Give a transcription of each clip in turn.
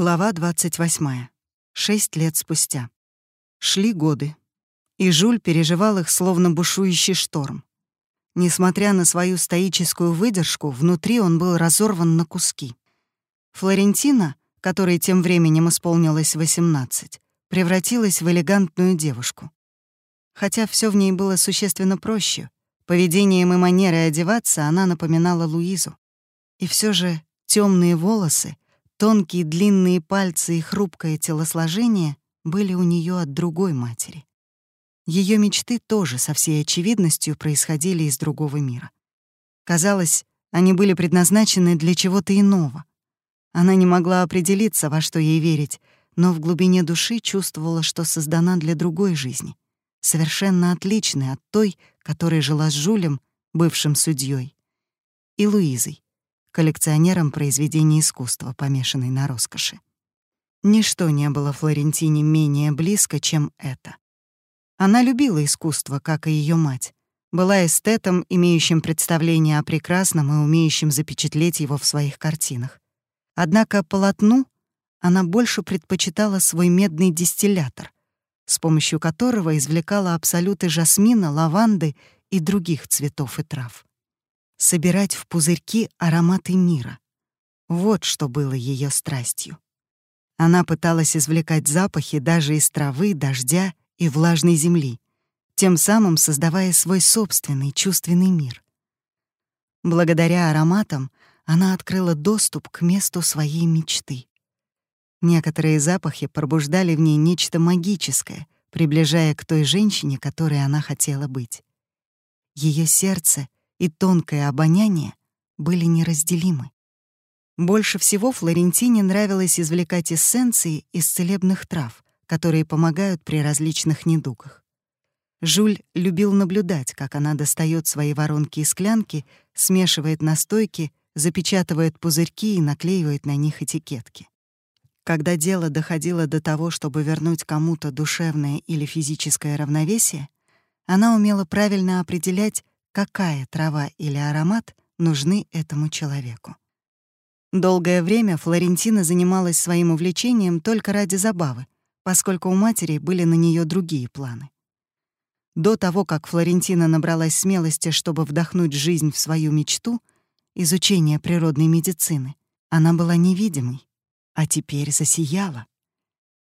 Глава 28. Шесть лет спустя. Шли годы, и Жуль переживал их словно бушующий шторм. Несмотря на свою стоическую выдержку, внутри он был разорван на куски. Флорентина, которой тем временем исполнилось 18, превратилась в элегантную девушку. Хотя все в ней было существенно проще, поведением и манерой одеваться она напоминала Луизу. И все же темные волосы, тонкие длинные пальцы и хрупкое телосложение были у нее от другой матери. Ее мечты тоже со всей очевидностью происходили из другого мира. Казалось, они были предназначены для чего-то иного. Она не могла определиться, во что ей верить, но в глубине души чувствовала, что создана для другой жизни, совершенно отличной от той, которой жила с Жулем, бывшим судьей, и Луизой, коллекционером произведений искусства, помешанной на роскоши. Ничто не было Флорентине менее близко, чем это. Она любила искусство, как и ее мать, была эстетом, имеющим представление о прекрасном и умеющим запечатлеть его в своих картинах. Однако полотну она больше предпочитала свой медный дистиллятор, с помощью которого извлекала абсолюты жасмина, лаванды и других цветов и трав. Собирать в пузырьки ароматы мира. Вот что было ее страстью. Она пыталась извлекать запахи даже из травы, дождя и влажной земли, тем самым создавая свой собственный чувственный мир. Благодаря ароматам она открыла доступ к месту своей мечты. Некоторые запахи пробуждали в ней нечто магическое, приближая к той женщине, которой она хотела быть. Ее сердце и тонкое обоняние были неразделимы. Больше всего Флорентине нравилось извлекать эссенции из целебных трав, которые помогают при различных недугах. Жуль любил наблюдать, как она достает свои воронки и склянки, смешивает настойки, запечатывает пузырьки и наклеивает на них этикетки. Когда дело доходило до того, чтобы вернуть кому-то душевное или физическое равновесие, она умела правильно определять, какая трава или аромат нужны этому человеку. Долгое время Флорентина занималась своим увлечением только ради забавы, поскольку у матери были на нее другие планы. До того, как Флорентина набралась смелости, чтобы вдохнуть жизнь в свою мечту — изучение природной медицины, она была невидимой а теперь засияла.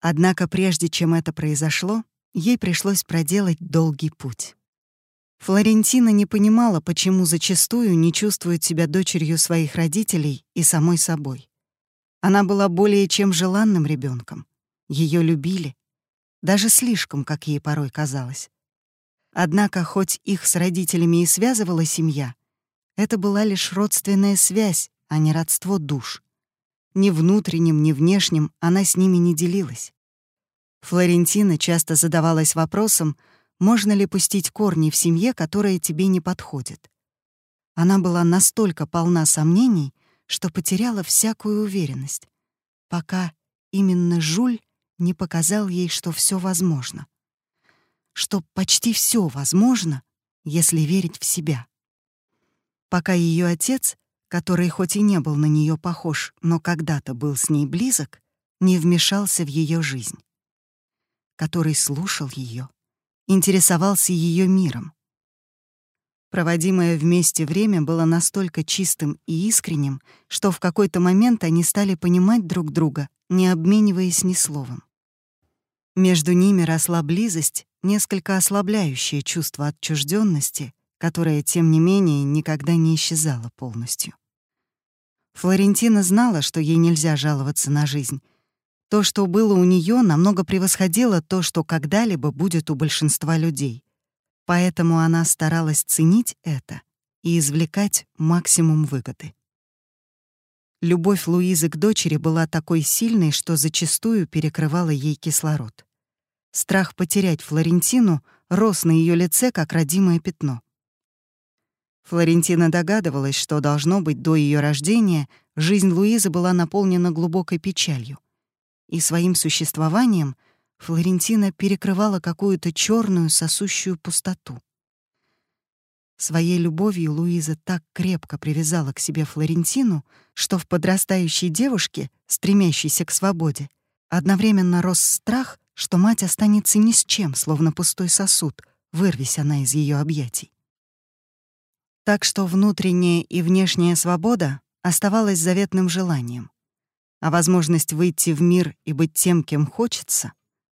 Однако прежде чем это произошло, ей пришлось проделать долгий путь. Флорентина не понимала, почему зачастую не чувствует себя дочерью своих родителей и самой собой. Она была более чем желанным ребенком. Ее любили, даже слишком, как ей порой казалось. Однако, хоть их с родителями и связывала семья, это была лишь родственная связь, а не родство душ. Ни внутренним, ни внешним она с ними не делилась. Флорентина часто задавалась вопросом, можно ли пустить корни в семье, которая тебе не подходит. Она была настолько полна сомнений, что потеряла всякую уверенность, пока именно Жуль не показал ей, что все возможно. Что почти все возможно, если верить в себя. Пока ее отец который хоть и не был на нее похож, но когда-то был с ней близок, не вмешался в ее жизнь, который слушал ее, интересовался ее миром. Проводимое вместе время было настолько чистым и искренним, что в какой-то момент они стали понимать друг друга, не обмениваясь ни словом. Между ними росла близость, несколько ослабляющее чувство отчужденности, которая, тем не менее, никогда не исчезала полностью. Флорентина знала, что ей нельзя жаловаться на жизнь. То, что было у нее, намного превосходило то, что когда-либо будет у большинства людей. Поэтому она старалась ценить это и извлекать максимум выгоды. Любовь Луизы к дочери была такой сильной, что зачастую перекрывала ей кислород. Страх потерять Флорентину рос на ее лице, как родимое пятно. Флорентина догадывалась, что должно быть до ее рождения жизнь Луизы была наполнена глубокой печалью. И своим существованием Флорентина перекрывала какую-то черную сосущую пустоту. Своей любовью Луиза так крепко привязала к себе Флорентину, что в подрастающей девушке, стремящейся к свободе, одновременно рос страх, что мать останется ни с чем, словно пустой сосуд, вырвись она из ее объятий. Так что внутренняя и внешняя свобода оставалась заветным желанием, а возможность выйти в мир и быть тем, кем хочется,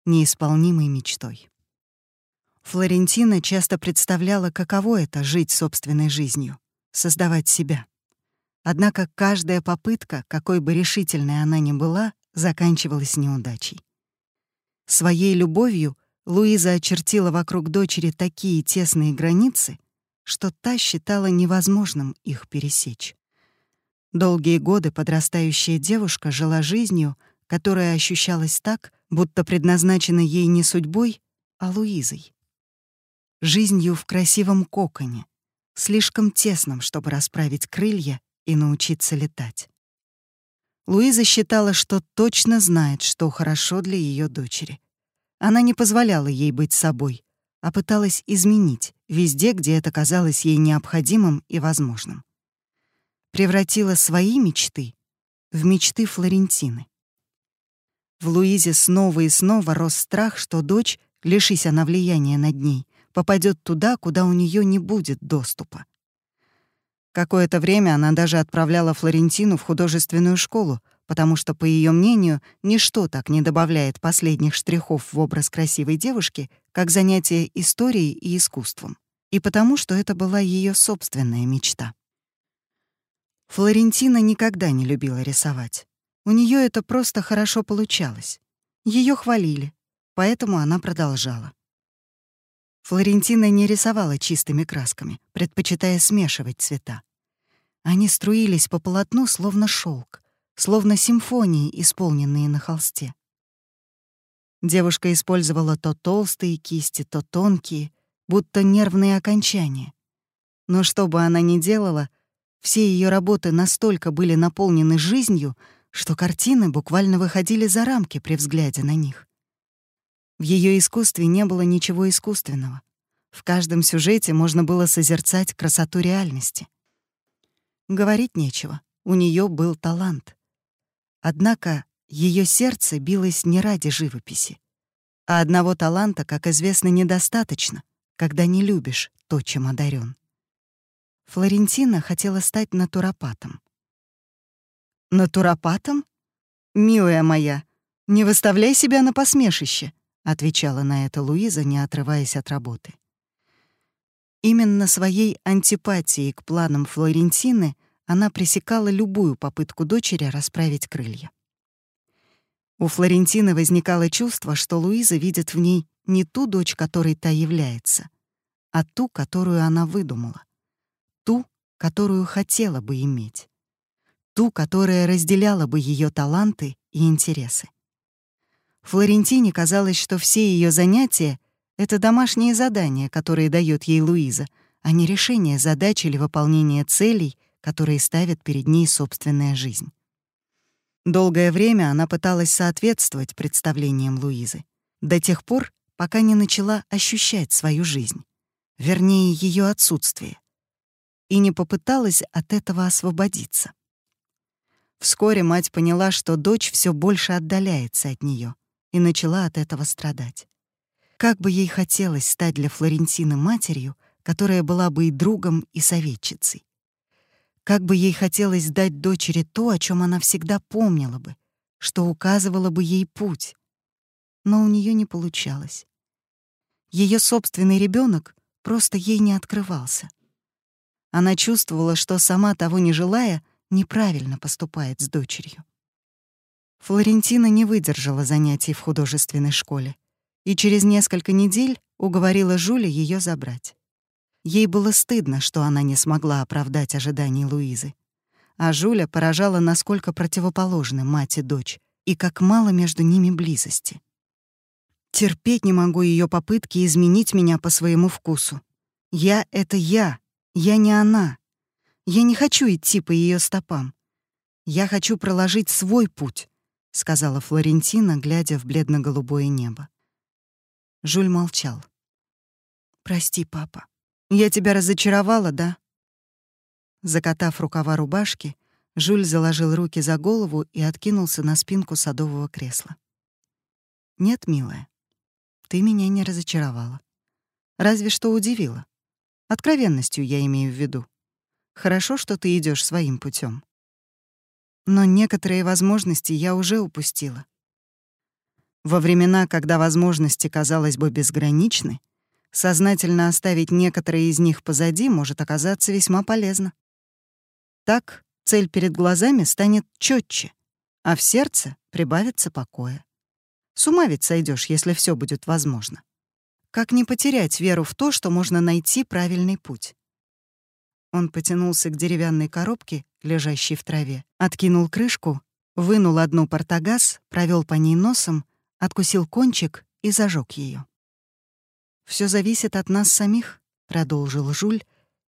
неисполнимой мечтой. Флорентина часто представляла, каково это — жить собственной жизнью, создавать себя. Однако каждая попытка, какой бы решительной она ни была, заканчивалась неудачей. Своей любовью Луиза очертила вокруг дочери такие тесные границы, что та считала невозможным их пересечь. Долгие годы подрастающая девушка жила жизнью, которая ощущалась так, будто предназначена ей не судьбой, а Луизой жизнью в красивом коконе, слишком тесном, чтобы расправить крылья и научиться летать. Луиза считала, что точно знает, что хорошо для ее дочери. Она не позволяла ей быть собой, а пыталась изменить везде, где это казалось ей необходимым и возможным. Превратила свои мечты в мечты Флорентины. В Луизе снова и снова рос страх, что дочь, лишись она влияния над ней, попадет туда, куда у нее не будет доступа. Какое-то время она даже отправляла Флорентину в художественную школу, потому что, по ее мнению, ничто так не добавляет последних штрихов в образ красивой девушки, как занятие историей и искусством, и потому что это была ее собственная мечта. Флорентина никогда не любила рисовать. У нее это просто хорошо получалось. Ее хвалили, поэтому она продолжала. Флорентина не рисовала чистыми красками, предпочитая смешивать цвета. Они струились по полотну, словно шелк, словно симфонии, исполненные на холсте. Девушка использовала то толстые кисти, то тонкие, будто нервные окончания. Но что бы она ни делала, все ее работы настолько были наполнены жизнью, что картины буквально выходили за рамки при взгляде на них. В ее искусстве не было ничего искусственного. В каждом сюжете можно было созерцать красоту реальности. Говорить нечего, у нее был талант. Однако ее сердце билось не ради живописи. А одного таланта, как известно, недостаточно, когда не любишь то, чем одарен. Флорентина хотела стать натуропатом. «Натуропатом? Милая моя, не выставляй себя на посмешище отвечала на это Луиза, не отрываясь от работы. Именно своей антипатией к планам Флорентины она пресекала любую попытку дочери расправить крылья. У Флорентины возникало чувство, что Луиза видит в ней не ту дочь, которой та является, а ту, которую она выдумала, которую хотела бы иметь, ту, которая разделяла бы ее таланты и интересы. Флорентине казалось, что все ее занятия — это домашние задания, которые дает ей Луиза, а не решение задач или выполнение целей, которые ставит перед ней собственная жизнь. Долгое время она пыталась соответствовать представлениям Луизы, до тех пор, пока не начала ощущать свою жизнь, вернее, ее отсутствие, и не попыталась от этого освободиться. Вскоре мать поняла, что дочь все больше отдаляется от нее — и начала от этого страдать. Как бы ей хотелось стать для Флорентины матерью, которая была бы и другом, и советчицей. Как бы ей хотелось дать дочери то, о чем она всегда помнила бы, что указывало бы ей путь. Но у нее не получалось. Ее собственный ребенок просто ей не открывался. Она чувствовала, что сама того не желая, неправильно поступает с дочерью. Флорентина не выдержала занятий в художественной школе и через несколько недель уговорила Жюля ее забрать. Ей было стыдно, что она не смогла оправдать ожиданий Луизы. А Жуля поражала, насколько противоположны мать и дочь, и как мало между ними близости. Терпеть не могу ее попытки изменить меня по своему вкусу. Я — это я, я не она. Я не хочу идти по ее стопам. Я хочу проложить свой путь, — сказала Флорентина, глядя в бледно-голубое небо. Жуль молчал. «Прости, папа. Я тебя разочаровала, да?» Закатав рукава рубашки, Жюль заложил руки за голову и откинулся на спинку садового кресла. «Нет, милая, ты меня не разочаровала. Разве что удивила. Откровенностью я имею в виду. Хорошо, что ты идешь своим путем. Но некоторые возможности я уже упустила. Во времена, когда возможности, казалось бы, безграничны, сознательно оставить некоторые из них позади может оказаться весьма полезно. Так цель перед глазами станет четче, а в сердце прибавится покоя. С ума ведь сойдешь, если все будет возможно. Как не потерять веру в то, что можно найти правильный путь? Он потянулся к деревянной коробке, лежащей в траве, откинул крышку, вынул одну портогаз, провел по ней носом, откусил кончик и зажег ее. Все зависит от нас самих», — продолжил Жуль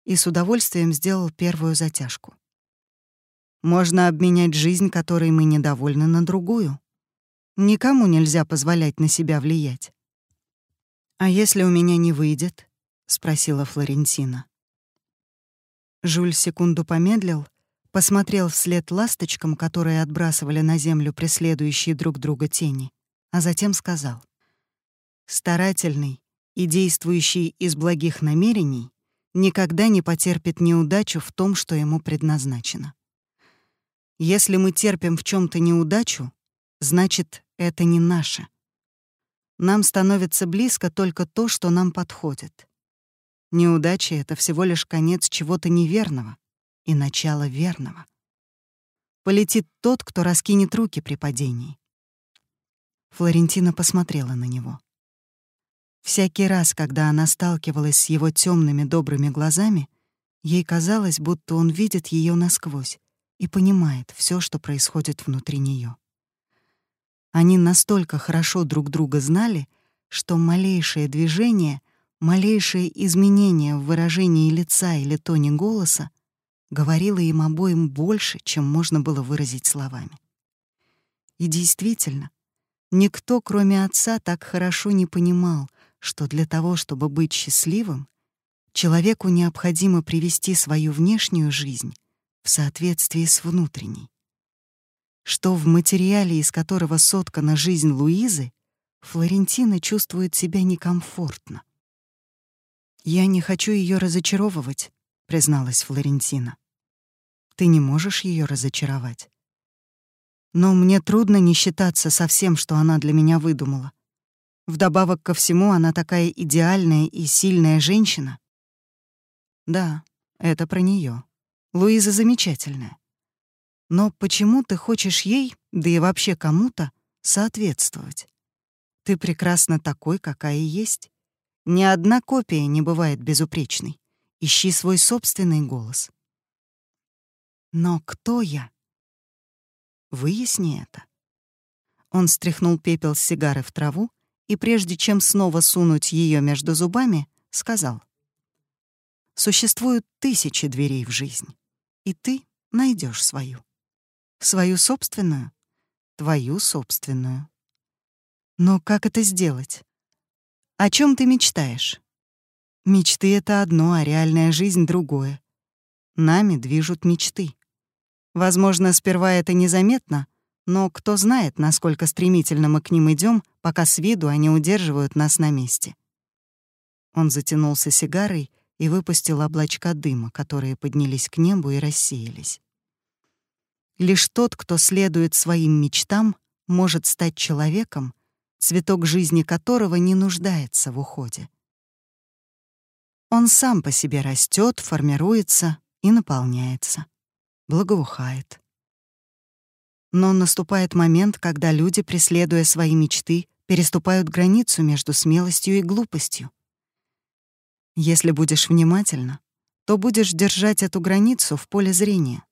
и с удовольствием сделал первую затяжку. Можно обменять жизнь, которой мы недовольны, на другую. Никому нельзя позволять на себя влиять. «А если у меня не выйдет?» — спросила Флорентина. Жуль секунду помедлил, посмотрел вслед ласточкам, которые отбрасывали на землю преследующие друг друга тени, а затем сказал. «Старательный и действующий из благих намерений никогда не потерпит неудачу в том, что ему предназначено. Если мы терпим в чем то неудачу, значит, это не наше. Нам становится близко только то, что нам подходит. Неудача — это всего лишь конец чего-то неверного и начало верного. Полетит тот, кто раскинет руки при падении. Флорентина посмотрела на него. Всякий раз, когда она сталкивалась с его темными добрыми глазами, ей казалось, будто он видит ее насквозь и понимает все, что происходит внутри нее. Они настолько хорошо друг друга знали, что малейшее движение, малейшее изменение в выражении лица или тоне голоса говорило им обоим больше, чем можно было выразить словами. И действительно, никто, кроме отца, так хорошо не понимал, что для того, чтобы быть счастливым, человеку необходимо привести свою внешнюю жизнь в соответствии с внутренней. Что в материале, из которого соткана жизнь Луизы, Флорентина чувствует себя некомфортно. «Я не хочу ее разочаровывать», — призналась Флорентина. «Ты не можешь ее разочаровать. Но мне трудно не считаться со всем, что она для меня выдумала. Вдобавок ко всему, она такая идеальная и сильная женщина. Да, это про нее. Луиза замечательная. Но почему ты хочешь ей, да и вообще кому-то, соответствовать? Ты прекрасна такой, какая есть. Ни одна копия не бывает безупречной. Ищи свой собственный голос. Но кто я? Выясни это. Он стряхнул пепел с сигары в траву и прежде чем снова сунуть ее между зубами, сказал. Существуют тысячи дверей в жизнь и ты найдешь свою. Свою собственную, твою собственную. Но как это сделать? О чем ты мечтаешь? Мечты — это одно, а реальная жизнь — другое. Нами движут мечты. Возможно, сперва это незаметно, но кто знает, насколько стремительно мы к ним идем, пока с виду они удерживают нас на месте. Он затянулся сигарой и выпустил облачка дыма, которые поднялись к небу и рассеялись. Лишь тот, кто следует своим мечтам, может стать человеком, цветок жизни которого не нуждается в уходе. Он сам по себе растет, формируется и наполняется, благоухает. Но наступает момент, когда люди, преследуя свои мечты, переступают границу между смелостью и глупостью. Если будешь внимательна, то будешь держать эту границу в поле зрения.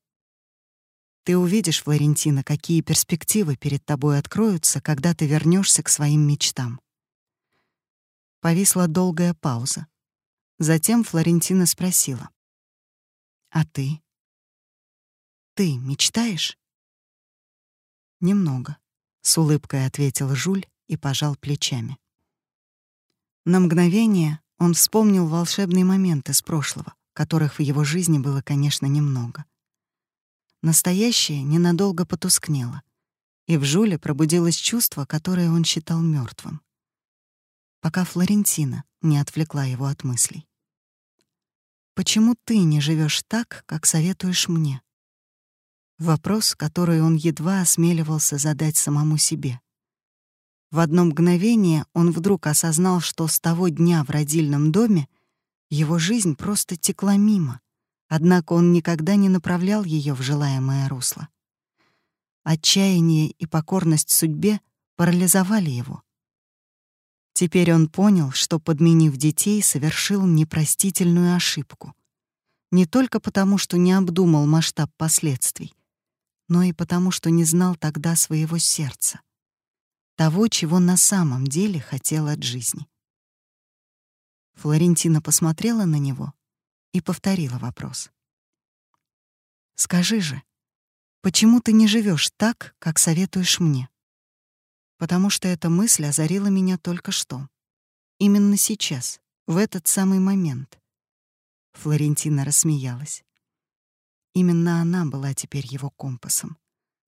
Ты увидишь, Флорентина, какие перспективы перед тобой откроются, когда ты вернешься к своим мечтам. Повисла долгая пауза. Затем Флорентина спросила. «А ты? Ты мечтаешь?» «Немного», — с улыбкой ответил Жуль и пожал плечами. На мгновение Он вспомнил волшебные моменты из прошлого, которых в его жизни было, конечно, немного. Настоящее ненадолго потускнело, и в Жуле пробудилось чувство, которое он считал мертвым. Пока Флорентина не отвлекла его от мыслей. «Почему ты не живешь так, как советуешь мне?» Вопрос, который он едва осмеливался задать самому себе. В одно мгновение он вдруг осознал, что с того дня в родильном доме его жизнь просто текла мимо, однако он никогда не направлял ее в желаемое русло. Отчаяние и покорность судьбе парализовали его. Теперь он понял, что, подменив детей, совершил непростительную ошибку. Не только потому, что не обдумал масштаб последствий, но и потому, что не знал тогда своего сердца — того, чего на самом деле хотел от жизни. Флорентина посмотрела на него и повторила вопрос. «Скажи же, почему ты не живешь так, как советуешь мне?» Потому что эта мысль озарила меня только что. Именно сейчас, в этот самый момент. Флорентина рассмеялась. Именно она была теперь его компасом.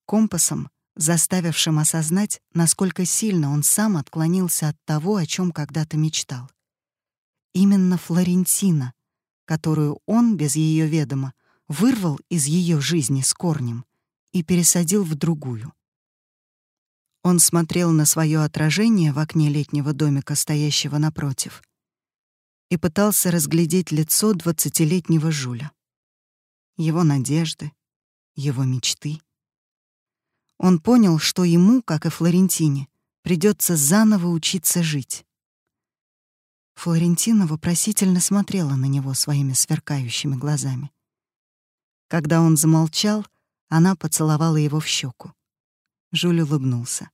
Компасом, заставившим осознать, насколько сильно он сам отклонился от того, о чем когда-то мечтал. Именно Флорентина, которую он без ее ведома вырвал из ее жизни с корнем и пересадил в другую. Он смотрел на свое отражение в окне летнего домика, стоящего напротив, и пытался разглядеть лицо двадцатилетнего Жуля. Его надежды, его мечты — он понял, что ему, как и Флорентине, придется заново учиться жить. Флорентина вопросительно смотрела на него своими сверкающими глазами. Когда он замолчал, она поцеловала его в щеку. Жюль улыбнулся.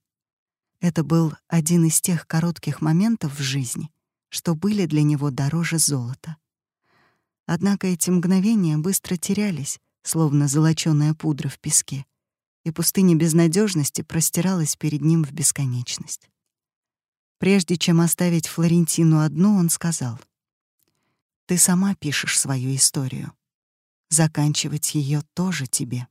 Это был один из тех коротких моментов в жизни, что были для него дороже золота. Однако эти мгновения быстро терялись, словно золочёная пудра в песке и пустыня безнадежности простиралась перед ним в бесконечность. Прежде чем оставить Флорентину одну, он сказал, «Ты сама пишешь свою историю. Заканчивать ее тоже тебе».